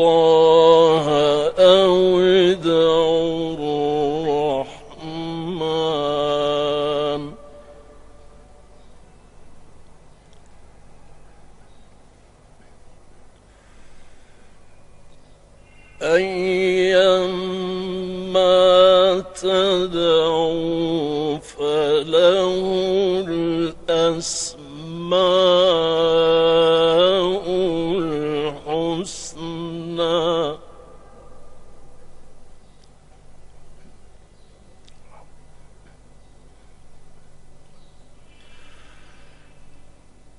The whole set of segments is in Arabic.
الله أو ادعوا الرحمن. أيما تدعوا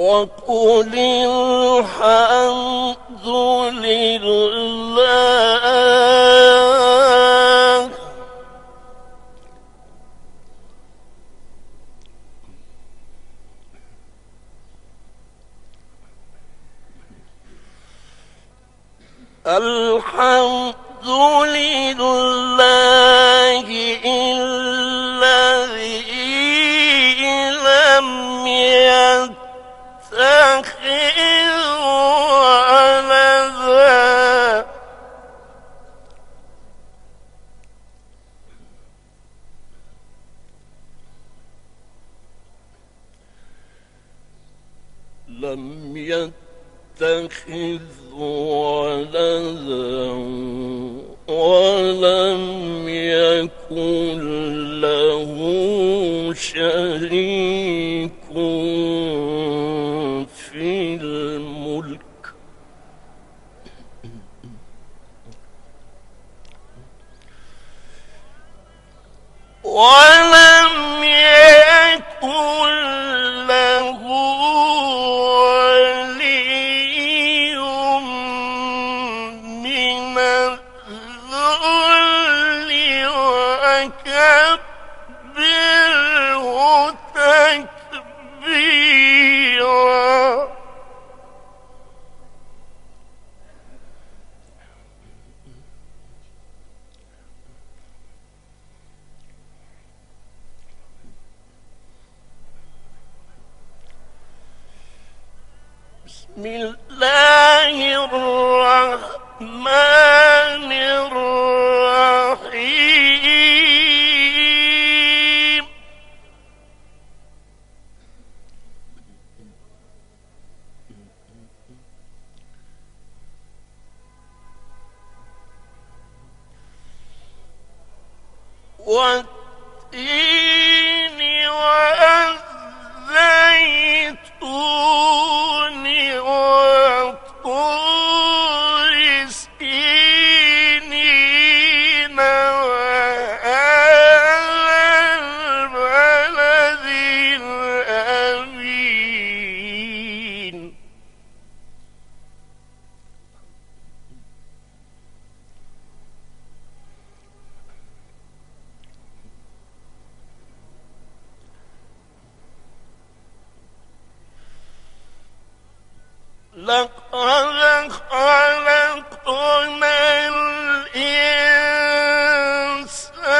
وقل الحمد لله. الحمد لله الذي يتخذ ولدا ولم يكن له شريك في الملك. ولم الرحمن الرحيم. والتين لقد خلقنا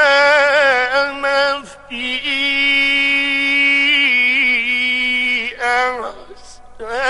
الإنسان في أحسن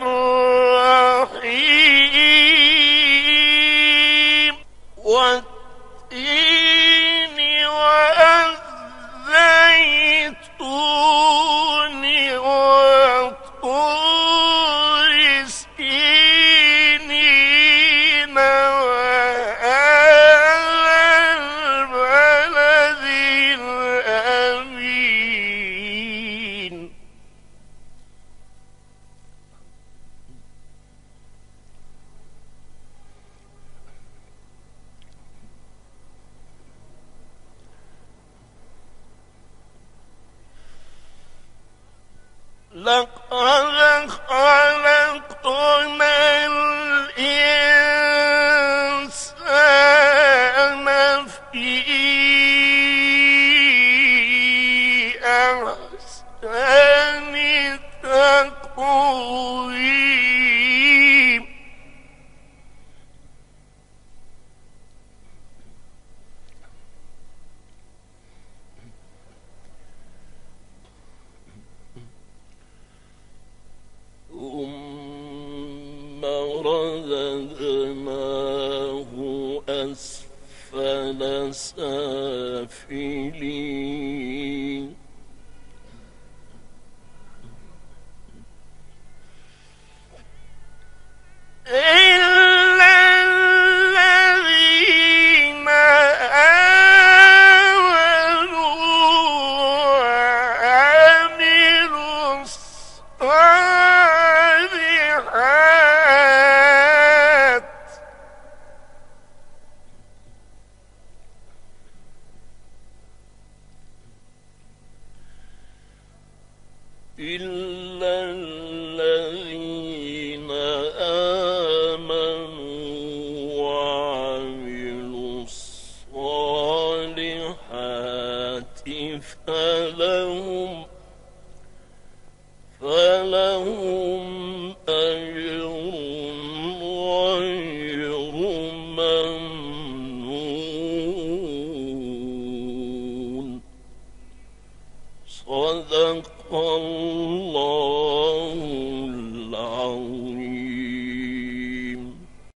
لقد خلقنا الإنسان في أحسن أسفل سافلين إلا الذين آمنوا وعملوا الصالحات